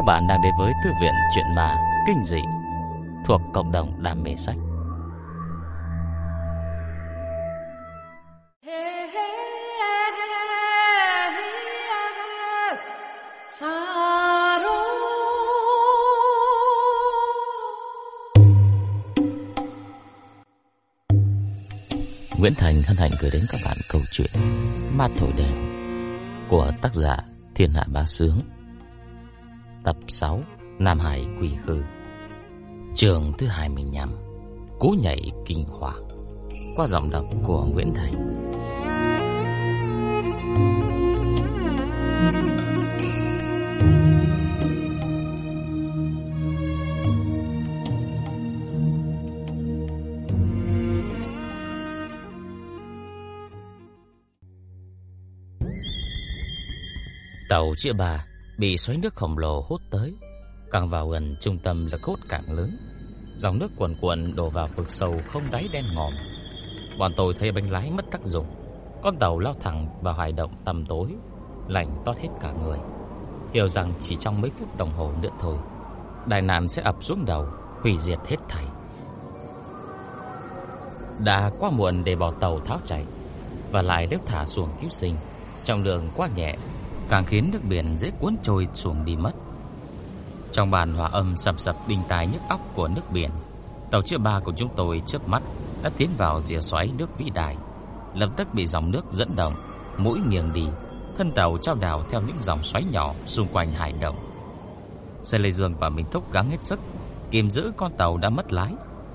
Các bạn đang đến với Thư viện Chuyện Ma Kinh Dị thuộc cộng đồng đam mê sách. Nguyễn Thành hân hạnh gửi đến các bạn câu chuyện Ma Thổi Đèn của tác giả Thiên Hạ Bá Sướng Tập 6 Nam Hải Quỷ Khư. Trường thứ 25 Cú nhảy kinh hoàng Qua giọng đọc của Nguyễn Thành. Tàu chữa bà bị xoáy nước khổng lồ hút tới, càng vào gần trung tâm lực hút càng lớn. Dòng nước cuồn cuộn đổ vào vực sâu không đáy đen ngòm. Bọn tôi thấy bánh lái mất tác dụng, con tàu lao thẳng vào hải động tầm tối, lạnh toát hết cả người. Hiểu rằng chỉ trong mấy phút đồng hồ nữa thôi, đại nạn sẽ ập xuống đầu, hủy diệt hết thảy. Đã quá muộn để bỏ tàu tháo chạy, và lại nếu thả xuồng cứu sinh, trọng lượng quá nhẹ càng khiến nước biển dễ cuốn trôi xuống đi mất. Trong bàn hòa âm sầm sập đinh tai nhức óc của nước biển, tàu chữa ba của chúng tôi chớp mắt đã tiến vào rìa xoáy nước vĩ đại, lập tức bị dòng nước dẫn động, mũi nghiêng đi, thân tàu trao đảo theo những dòng xoáy nhỏ xung quanh hải động. Xe Lê Dương và Minh Thúc gắng hết sức kiềm giữ con tàu đã mất lái,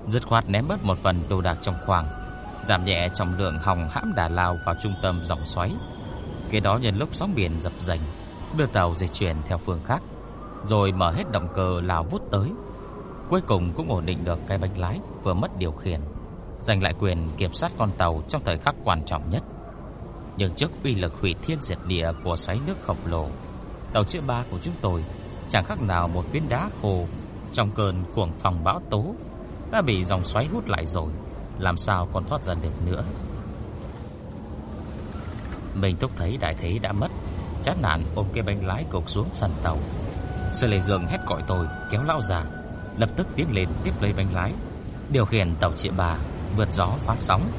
dứt khoát ném bớt một phần đồ đạc trong khoang, giảm nhẹ trọng lượng hòng hãm đà lao vào trung tâm dòng xoáy Kế đó nhân lúc sóng biển dập dềnh, đưa tàu di chuyển theo phương khác, rồi mở hết động cơ lao vút tới. Cuối cùng cũng ổn định được cái bánh lái vừa mất điều khiển, giành lại quyền kiểm soát con tàu trong thời khắc quan trọng nhất. Nhưng trước uy lực hủy thiên diệt địa của xoáy nước khổng lồ, tàu chữa ba của chúng tôi chẳng khác nào một viên đá khô trong cơn cuồng phong bão tố đã bị dòng xoáy hút lại rồi, làm sao còn thoát ra được nữa. Mình thúc thấy đại thế đã mất, Chán nản ôm cái bánh lái cục xuống sàn tàu. Sư Lê Dương hét gọi tôi, Kéo lão già, Lập tức tiến lên tiếp lấy bánh lái, Điều khiển tàu chị bà, Vượt gió phá sóng.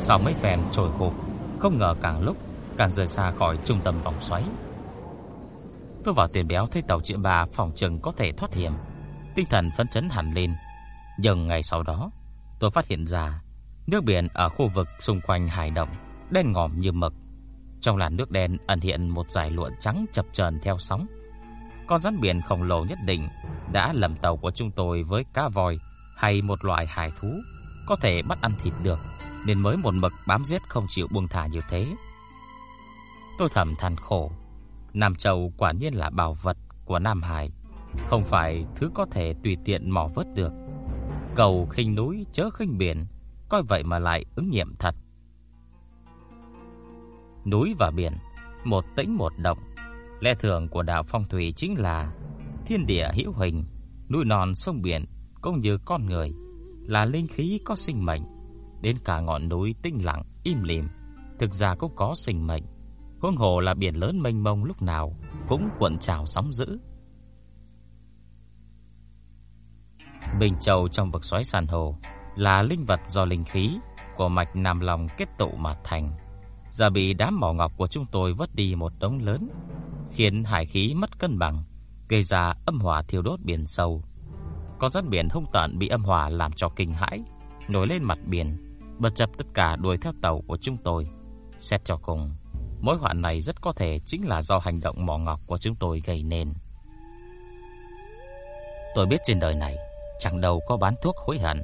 Sau mấy phen trồi khục, Không ngờ càng lúc Càng rời xa khỏi trung tâm vòng xoáy. Tôi vào tiền béo thấy tàu chuyện bà phòng trừng có thể thoát hiểm. Tinh thần phấn chấn hẳn lên. Nhưng ngày sau đó, tôi phát hiện ra nước biển ở khu vực xung quanh hải động đen ngòm như mực. Trong làn nước đen ẩn hiện một dải lụa trắng chập chờn theo sóng. Con rắn biển khổng lồ nhất định đã lầm tàu của chúng tôi với cá voi hay một loại hải thú có thể bắt ăn thịt được, nên mới một mực bám giết không chịu buông thả như thế. Tôi thầm than khổ, Nam Châu quả nhiên là bảo vật của Nam Hải, không phải thứ có thể tùy tiện mò vớt được. Cầu khinh núi chớ khinh biển, coi vậy mà lại ứng nghiệm thật. Núi và biển, một tĩnh một động, lẽ thường của đạo phong thủy chính là thiên địa hữu hình, núi non sông biển cũng như con người, là linh khí có sinh mệnh, đến cả ngọn núi tinh lặng im lìm, thực ra cũng có sinh mệnh Huống hồ là biển lớn mênh mông lúc nào cũng cuộn trào sóng dữ. Bình Châu trong vực xoáy san hồ là linh vật do linh khí của mạch Nam Long kết tụ mà thành. Giờ bị đám mỏ ngọc của chúng tôi vớt đi một đống lớn, khiến hải khí mất cân bằng, gây ra âm hỏa thiêu đốt biển sâu. Con rắn biển hung tợn bị âm hỏa làm cho kinh hãi, nổi lên mặt biển, bất chấp tất cả đuổi theo tàu của chúng tôi. Xét cho cùng, Mối họa này rất có thể chính là do hành động mỏ ngọc của chúng tôi gây nên. Tôi biết trên đời này chẳng đâu có bán thuốc hối hận,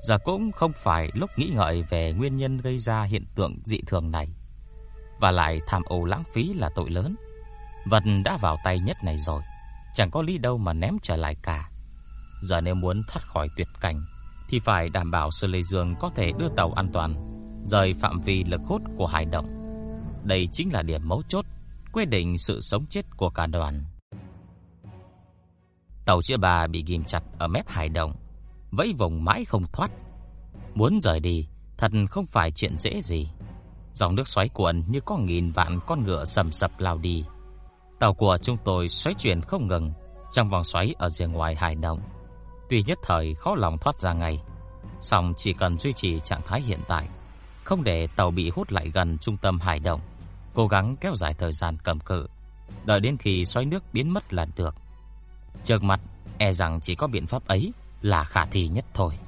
giờ cũng không phải lúc nghĩ ngợi về nguyên nhân gây ra hiện tượng dị thường này. Và lại tham ô lãng phí là tội lớn. Vật đã vào tay nhất này rồi, chẳng có lý đâu mà ném trở lại cả. Giờ nếu muốn thoát khỏi tuyệt cảnh thì phải đảm bảo Sơ Lê Dương có thể đưa tàu an toàn rời phạm vi lực hút của hải động. Đây chính là điểm mấu chốt quyết định sự sống chết của cả đoàn. Tàu chữa bà bị ghim chặt ở mép hải động. vẫy vùng mãi không thoát. Muốn rời đi, thật không phải chuyện dễ gì. Dòng nước xoáy cuộn như có nghìn vạn con ngựa sầm sập lao đi. Tàu của chúng tôi xoáy chuyển không ngừng trong vòng xoáy ở rìa ngoài hải động. Tuy nhất thời khó lòng thoát ra ngay, song chỉ cần duy trì trạng thái hiện tại, không để tàu bị hút lại gần trung tâm hải động, cố gắng kéo dài thời gian cầm cự, đợi đến khi xoáy nước biến mất là được. Trước mặt, e rằng chỉ có biện pháp ấy là khả thi nhất thôi.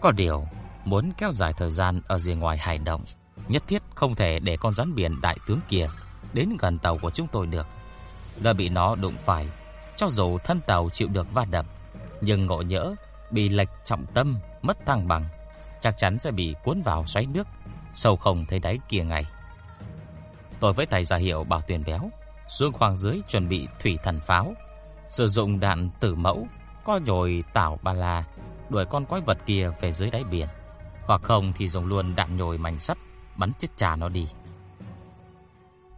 Có điều, muốn kéo dài thời gian ở rìa ngoài hải động, nhất thiết không thể để con rắn biển đại tướng kia đến gần tàu của chúng tôi được. Đã bị nó đụng phải, cho dù thân tàu chịu được va đập, nhưng ngộ nhỡ bị lệch trọng tâm, mất thăng bằng, chắc chắn sẽ bị cuốn vào xoáy nước, sâu không thấy đáy kia ngay. Tôi với tay ra hiệu bảo tuyển béo, xuống khoang dưới chuẩn bị thủy thần pháo, sử dụng đạn tử mẫu, co nhồi tảo ba la, đuổi con quái vật kia về dưới đáy biển, hoặc không thì dùng luôn đạn nhồi mảnh sắt bắn chết trà nó đi.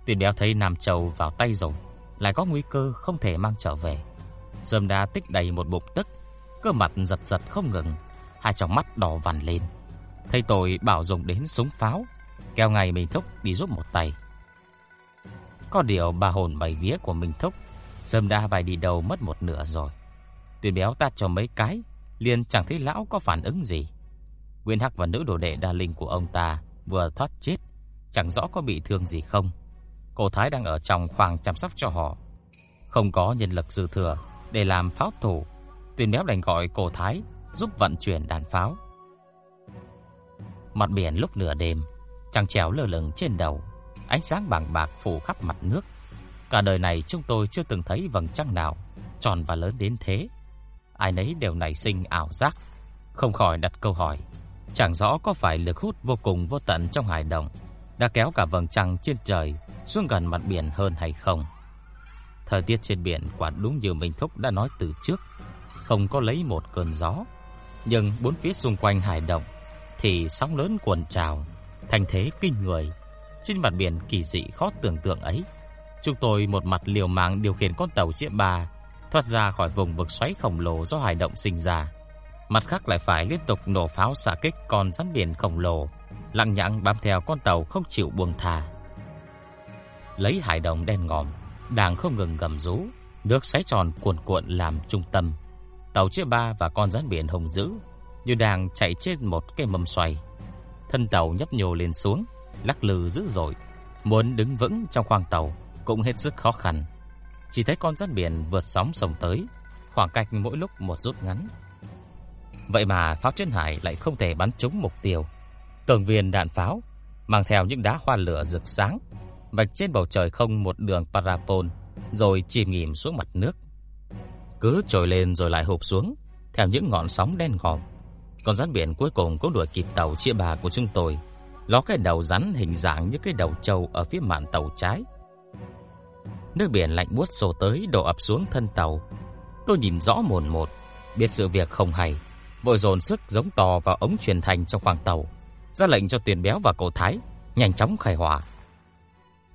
Tuyển béo thấy Nam Châu vào tay rồi, lại có nguy cơ không thể mang trở về. Dâm đá tích đầy một bụng tức, cơ mặt giật giật không ngừng, hai tròng mắt đỏ vằn lên thầy tôi bảo dùng đến súng pháo, kêu ngày mình thúc đi giúp một tay. Có điều bà hồn bảy vía của mình thúc, dâm đa bài đi đầu mất một nửa rồi. Tuyên béo tát cho mấy cái, liền chẳng thấy lão có phản ứng gì. Nguyên Hắc và nữ đồ đệ đa linh của ông ta vừa thoát chết, chẳng rõ có bị thương gì không. Cô Thái đang ở trong khoang chăm sóc cho họ. Không có nhân lực dư thừa để làm pháo thủ, Tuyền Béo đành gọi cô Thái giúp vận chuyển đàn pháo. Mặt biển lúc nửa đêm, trăng trèo lơ lửng trên đầu, ánh sáng bàng bạc phủ khắp mặt nước. Cả đời này chúng tôi chưa từng thấy vầng trăng nào tròn và lớn đến thế. Ai nấy đều nảy sinh ảo giác, không khỏi đặt câu hỏi, chẳng rõ có phải lực hút vô cùng vô tận trong hải động đã kéo cả vầng trăng trên trời xuống gần mặt biển hơn hay không. Thời tiết trên biển quả đúng như Minh Thúc đã nói từ trước, không có lấy một cơn gió, nhưng bốn phía xung quanh hải động thì sóng lớn cuồn trào, thành thế kinh người. Trên mặt biển kỳ dị khó tưởng tượng ấy, chúng tôi một mặt liều mạng điều khiển con tàu chiếc ba thoát ra khỏi vùng vực xoáy khổng lồ do hải động sinh ra. Mặt khác lại phải liên tục nổ pháo xạ kích con rắn biển khổng lồ, lặng nhặng bám theo con tàu không chịu buông thả lấy hải đồng đen ngòm đang không ngừng gầm rú, nước xoáy tròn cuồn cuộn làm trung tâm. Tàu chia ba và con rắn biển hồng dữ như đang chạy trên một cái mâm xoay. Thân tàu nhấp nhô lên xuống, lắc lư dữ dội, muốn đứng vững trong khoang tàu cũng hết sức khó khăn. Chỉ thấy con rắn biển vượt sóng sông tới, khoảng cách mỗi lúc một rút ngắn. Vậy mà pháo trên hải lại không thể bắn trúng mục tiêu. Tường viên đạn pháo mang theo những đá hoa lửa rực sáng vạch trên bầu trời không một đường parabol, rồi chìm nghỉm xuống mặt nước. Cứ trồi lên rồi lại hụp xuống, theo những ngọn sóng đen ngòm. Con rắn biển cuối cùng cũng đuổi kịp tàu chia bà của chúng tôi, ló cái đầu rắn hình dạng như cái đầu trâu ở phía mạn tàu trái. Nước biển lạnh buốt sổ tới đổ ập xuống thân tàu. Tôi nhìn rõ mồn một, biết sự việc không hay, vội dồn sức giống to vào ống truyền thanh trong khoang tàu, ra lệnh cho Tiền Béo và cậu Thái nhanh chóng khai hỏa.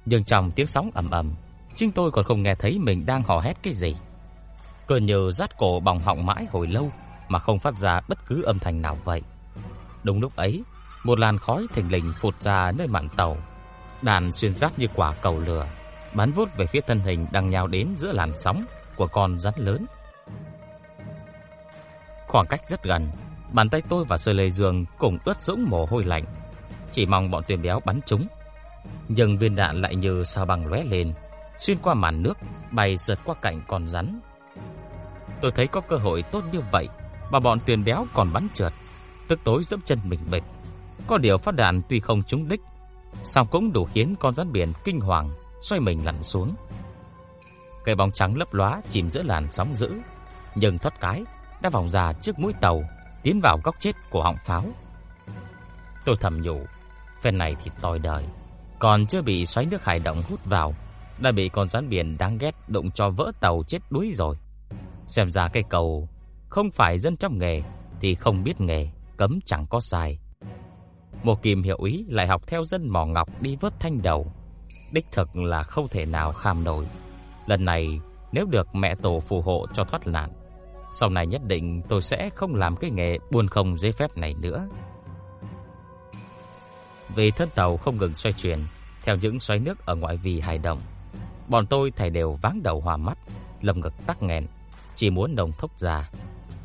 Nhưng trong tiếng sóng ầm ầm, chính tôi còn không nghe thấy mình đang hò hét cái gì. Cơn nhờ rát cổ bỏng họng mãi hồi lâu mà không phát ra bất cứ âm thanh nào vậy. Đúng lúc ấy, một làn khói thình lình phụt ra nơi mạn tàu, đàn xuyên giáp như quả cầu lửa, bắn vút về phía thân hình đang nhào đến giữa làn sóng của con rắn lớn. Khoảng cách rất gần, bàn tay tôi và Sơ Lê Dương cùng ướt dũng mồ hôi lạnh, chỉ mong bọn tuyển béo bắn trúng. nhưng viên đạn lại như sao băng lóe lên, xuyên qua màn nước, bay sượt qua cạnh con rắn. Tôi thấy có cơ hội tốt như vậy, mà bọn tuyền béo còn bắn trượt, tức tối dẫm chân mình bệt. Có điều phát đạn tuy không trúng đích, song cũng đủ khiến con rắn biển kinh hoàng xoay mình lặn xuống. Cái bóng trắng lấp lóa chìm giữa làn sóng dữ, nhưng thoát cái đã vòng ra trước mũi tàu, tiến vào góc chết của họng pháo. Tôi thầm nhủ, phen này thì tồi đời còn chưa bị xoáy nước hải động hút vào, đã bị con rắn biển đáng ghét đụng cho vỡ tàu chết đuối rồi. Xem ra cây cầu không phải dân trong nghề thì không biết nghề, cấm chẳng có sai. Một kìm hiểu ý lại học theo dân mỏ ngọc đi vớt thanh đầu. Đích thực là không thể nào kham nổi. Lần này nếu được mẹ tổ phù hộ cho thoát nạn, Sau này nhất định tôi sẽ không làm cái nghề buôn không giấy phép này nữa. Vì thân tàu không ngừng xoay chuyển theo những xoáy nước ở ngoại vi hải động, bọn tôi thảy đều váng đầu hòa mắt, lầm ngực tắc nghẹn, chỉ muốn đồng thốc ra.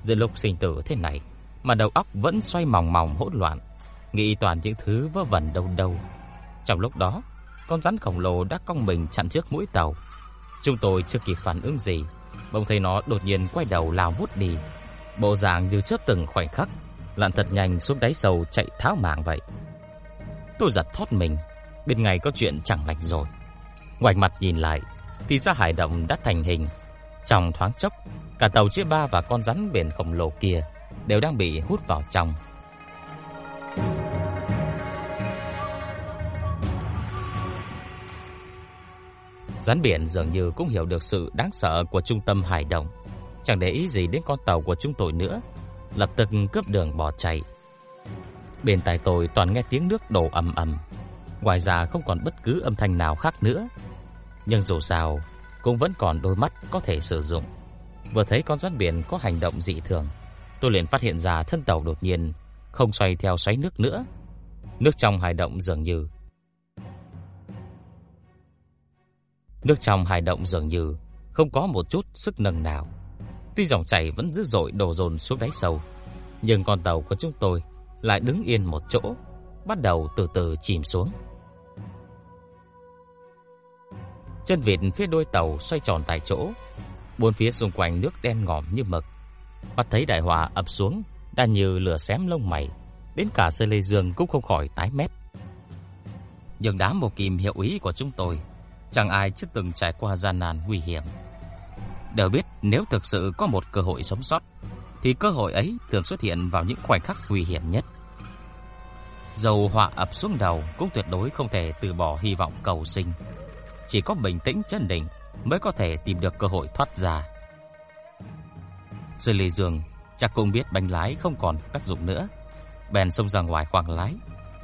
Giữa lúc sinh tử thế này, mà đầu óc vẫn xoay mòng mòng hỗn loạn, nghĩ toàn những thứ vớ vẩn đâu đâu. Trong lúc đó, con rắn khổng lồ đã cong mình chặn trước mũi tàu. Chúng tôi chưa kịp phản ứng gì, bỗng thấy nó đột nhiên quay đầu lao vút đi, bộ dạng như chớp từng khoảnh khắc, lặn thật nhanh xuống đáy sâu chạy tháo mạng vậy. Tôi giật thót mình, bên ngày có chuyện chẳng lành rồi. Ngoảnh mặt nhìn lại, thì ra hải động đã thành hình. Trong thoáng chốc, cả tàu chia ba và con rắn biển khổng lồ kia đều đang bị hút vào trong. Rắn biển dường như cũng hiểu được sự đáng sợ của trung tâm hải động, chẳng để ý gì đến con tàu của chúng tôi nữa, lập tức cướp đường bỏ chạy. Bên tai tôi toàn nghe tiếng nước đổ ầm ầm, ngoài ra không còn bất cứ âm thanh nào khác nữa. Nhưng dù sao, cũng vẫn còn đôi mắt có thể sử dụng. Vừa thấy con rắn biển có hành động dị thường, tôi liền phát hiện ra thân tàu đột nhiên không xoay theo xoáy nước nữa. Nước trong hải động dường như Nước trong hải động dường như không có một chút sức nâng nào. Tuy dòng chảy vẫn dữ dội đổ dồn xuống đáy sâu, nhưng con tàu của chúng tôi lại đứng yên một chỗ, bắt đầu từ từ chìm xuống. Chân vịt phía đuôi tàu xoay tròn tại chỗ, bốn phía xung quanh nước đen ngòm như mực. Bắt thấy đại hỏa ập xuống, đan như lửa xém lông mày, đến cả Sơ Lê Dương cũng không khỏi tái mét. Nhưng đám một kìm hiệu ý của chúng tôi Chẳng ai chưa từng trải qua gian nan nguy hiểm. Đều biết nếu thực sự có một cơ hội sống sót Thì cơ hội ấy thường xuất hiện vào những khoảnh khắc nguy hiểm nhất. Dầu họa ập xuống đầu cũng tuyệt đối không thể từ bỏ hy vọng cầu sinh. Chỉ có bình tĩnh chân định mới có thể tìm được cơ hội thoát ra Sư Lê Dương chắc cũng biết bánh lái không còn tác dụng nữa Bèn xông ra ngoài khoang lái,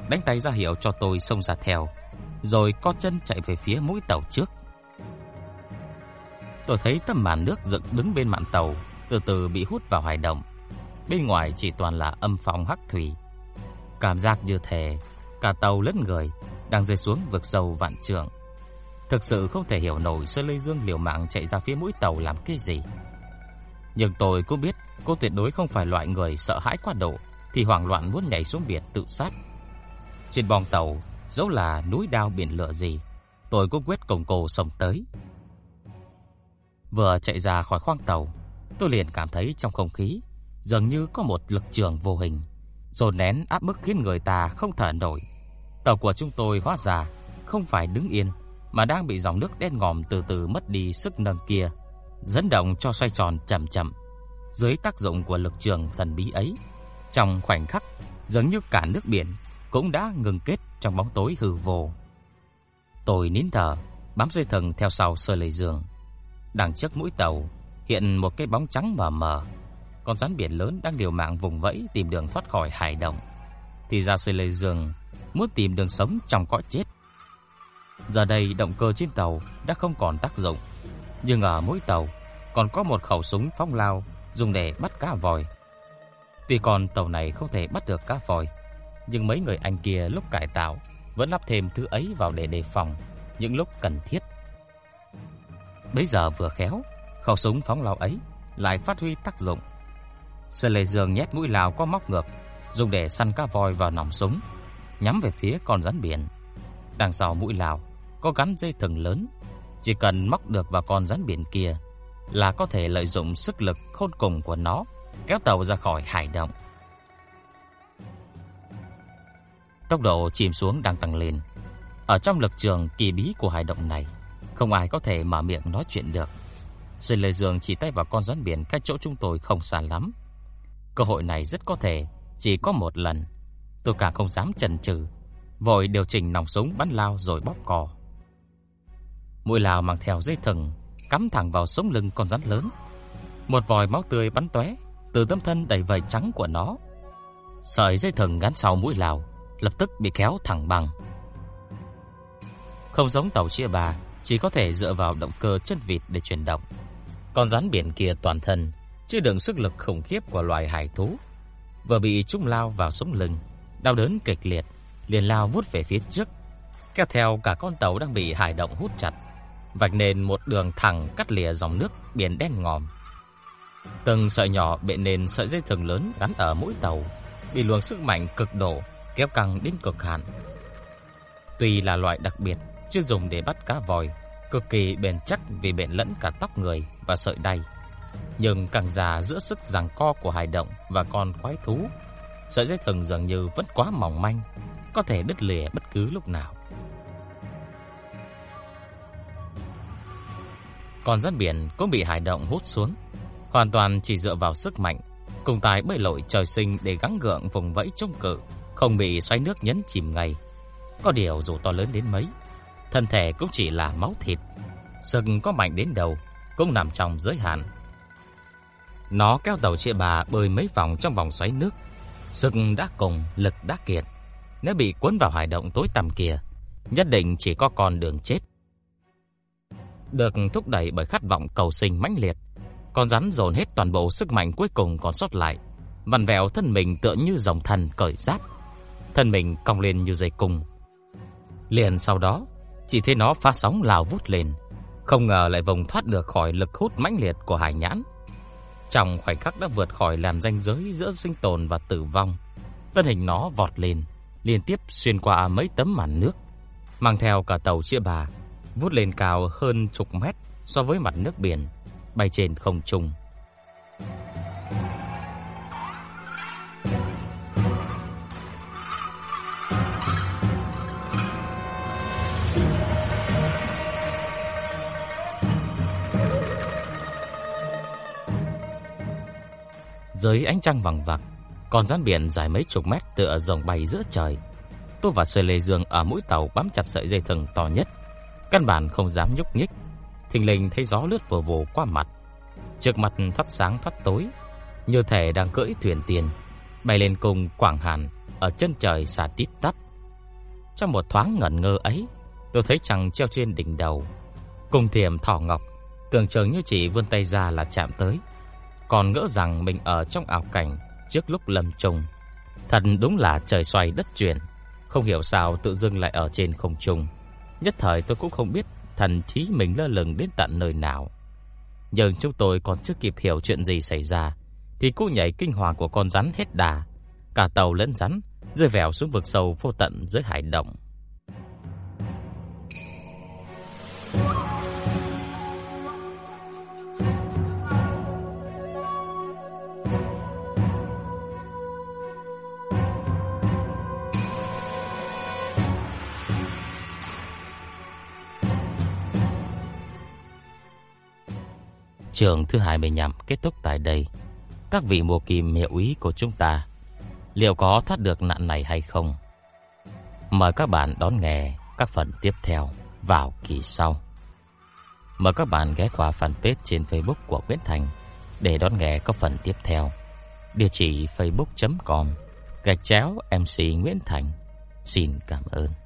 Đánh tay ra hiệu cho tôi xông ra theo, rồi co chân chạy về phía mũi tàu trước. Tôi thấy tấm màn nước dựng đứng bên mạn tàu từ từ bị hút vào hải động. Bên ngoài chỉ toàn là âm phong hắc thủy. Cảm giác như thể cả tàu lẫn người đang rơi xuống vực sâu vạn trượng. Thực sự không thể hiểu nổi sơn Lê Dương liều mạng chạy ra phía mũi tàu làm cái gì. Nhưng tôi cũng biết cô tuyệt đối không phải loại người sợ hãi quá độ thì hoảng loạn muốn nhảy xuống biển tự sát. Trên bong tàu dẫu là núi đao biển lửa gì, tôi cũng quyết cùng cô sống tới. Vừa chạy ra khỏi khoang tàu, tôi liền cảm thấy trong không khí dường như có một lực trường vô hình dồn nén áp bức khiến người ta không thở nổi. Tàu của chúng tôi hóa ra không phải đứng yên mà đang bị dòng nước đen ngòm từ từ mất đi sức nâng kia, dẫn động cho xoay tròn chậm chậm. Dưới tác dụng của lực trường thần bí ấy, trong khoảnh khắc, giống như cả nước biển cũng đã ngừng kết trong bóng tối hư vô. Tôi nín thở, bám dây thừng theo sau Sơ lầy Dương. Đằng trước mũi tàu hiện một cái bóng trắng mờ mờ. Con rắn biển lớn đang điều mạng vùng vẫy tìm đường thoát khỏi hải động. Thì ra Sơ lầy Dương muốn tìm đường sống trong cõi chết. Giờ đây động cơ trên tàu đã không còn tác dụng, nhưng ở mỗi tàu còn có một khẩu súng phóng lao dùng để bắt cá vòi. Tuy còn tàu này không thể bắt được cá vòi, nhưng mấy người anh kia lúc cải tạo vẫn lắp thêm thứ ấy vào để đề phòng những lúc cần thiết. Bây giờ vừa khéo, khẩu súng phóng lao ấy lại phát huy tác dụng. Sơ Lệ Dương nhét mũi lao có móc ngược, dùng để săn cá voi vào nòng súng, nhắm về phía con rắn biển. Đằng sau mũi lão có gắn dây thừng lớn, chỉ cần móc được vào con rắn biển kia là có thể lợi dụng sức lực khôn cùng của nó kéo tàu ra khỏi hải động. Tốc độ chìm xuống đang tăng lên. Ở trong lực trường kỳ bí của hải động này, không ai có thể mở miệng nói chuyện được. Sơn Lê Dương chỉ tay vào con rắn biển cách chỗ chúng tôi không xa lắm. Cơ hội này rất có thể chỉ có một lần. Tôi càng không dám chần chừ, vội điều chỉnh nòng súng bắn lao rồi bóp cò. Mũi lao mang theo dây thừng cắm thẳng vào sống lưng con rắn lớn. Một vòi máu tươi bắn tóe từ tấm thân đầy vảy trắng của nó. Sợi dây thừng gắn sau mũi lao lập tức bị kéo thẳng bằng. Không giống tàu chia bà chỉ có thể dựa vào động cơ chân vịt để chuyển động. Con rắn biển kia toàn thân chưa đựng sức lực khủng khiếp của loài hải thú, vừa bị chúng lao vào sống lưng, đau đớn kịch liệt, liền lao vút về phía trước, kéo theo cả con tàu đang bị hải động hút chặt, vạch nên một đường thẳng cắt lìa dòng nước biển đen ngòm. Từng sợi nhỏ bện nền sợi dây thừng lớn gắn ở mũi tàu, bị luồng sức mạnh cực độ kéo căng đến cực hạn. Tuy là loại đặc biệt, chưa dùng để bắt cá voi, cực kỳ bền chắc vì bện lẫn cả tóc người và sợi đay. Nhưng càng già giữa sức giằng co của hải động và con quái thú, sợi dây thừng dường như vẫn quá mỏng manh, có thể đứt lìa bất cứ lúc nào. Còn rắn biển cũng bị hải động hút xuống, hoàn toàn chỉ dựa vào sức mạnh cùng tài bơi lội trời sinh để gắng gượng vùng vẫy chống cự, không bị xoáy nước nhấn chìm ngay. Có điều dù to lớn đến mấy, thân thể cũng chỉ là máu thịt, sừng có mạnh đến đâu cũng nằm trong giới hạn. Nó kéo đầu chia bà bơi mấy vòng trong vòng xoáy nước, Sức đã cùng, lực đã kiệt. Nếu bị cuốn vào hải động tối tăm kia, nhất định chỉ có con đường chết. Được thúc đẩy bởi khát vọng cầu sinh mãnh liệt, con rắn dồn hết toàn bộ sức mạnh cuối cùng còn sót lại, vặn vẹo thân mình tựa như dòng thần cởi giáp, thân mình cong lên như dây cung. Liền sau đó, chỉ thấy nó phá sóng lao vút lên, không ngờ lại vùng thoát được khỏi lực hút mãnh liệt của hải nhãn. Trong khoảnh khắc đã vượt khỏi làn ranh giới giữa sinh tồn và tử vong, thân hình nó vọt lên, liên tiếp xuyên qua mấy tấm màn nước, mang theo cả tàu chĩa bà, vút lên cao hơn chục mét so với mặt nước biển bay trên không trung. Dưới ánh trăng vàng vặc, con rắn biển dài mấy chục mét tựa rồng bay giữa trời. Tôi và Sơ Lê Dương ở mũi tàu bám chặt sợi dây thừng to nhất, căn bản không dám nhúc nhích thình lình thấy gió lướt vù vù qua mặt. Trước mặt thoát sáng thoát tối, như thể đang cưỡi thuyền tiền, bay lên cùng quảng hàn ở chân trời xa tít tắp. Trong một thoáng ngẩn ngơ ấy, tôi thấy trăng treo trên đỉnh đầu, cùng thiềm thỏ ngọc, tưởng chừng như chỉ vươn tay ra là chạm tới. Còn ngỡ rằng mình ở trong ảo cảnh trước lúc lâm trùng. Thật đúng là trời xoay đất chuyển, không hiểu sao tự dưng lại ở trên không trung. Nhất thời tôi cũng không biết thần trí mình lơ lửng đến tận nơi nào. Nhưng chúng tôi còn chưa kịp hiểu chuyện gì xảy ra, thì cú nhảy kinh hoàng của con rắn hết đà, cả tàu lẫn rắn rơi vèo xuống vực sâu vô tận dưới hải động. Trường thứ 25 kết thúc tại đây. Các vị mùa kim hiệu ý của chúng ta, liệu có thoát được nạn này hay không? Mời các bạn đón nghe các phần tiếp theo vào kỳ sau. Mời các bạn ghé qua fanpage trên Facebook của Nguyễn Thành để đón nghe các phần tiếp theo. Địa chỉ facebook.com gạch chéo MC Nguyễn Thành. Xin cảm ơn.